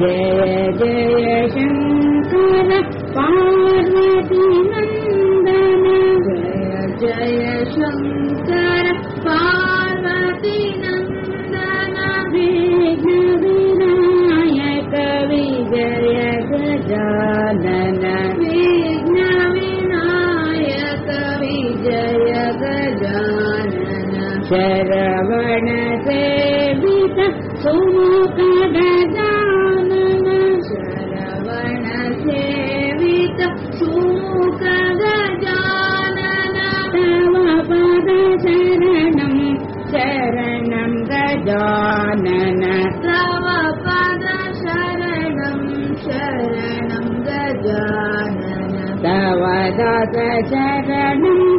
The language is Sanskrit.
जय जय शङ्कर पार्वती नन्दन जय जय शङ्कर पार्वती नन्दन वैज्ञ विनाय कवि जय गजानन वैज्ञ विनाय कवि जय गजानन शरवणसेविदा गजानन। तव पद शरणं शरणं गजानन। तव दास शरणं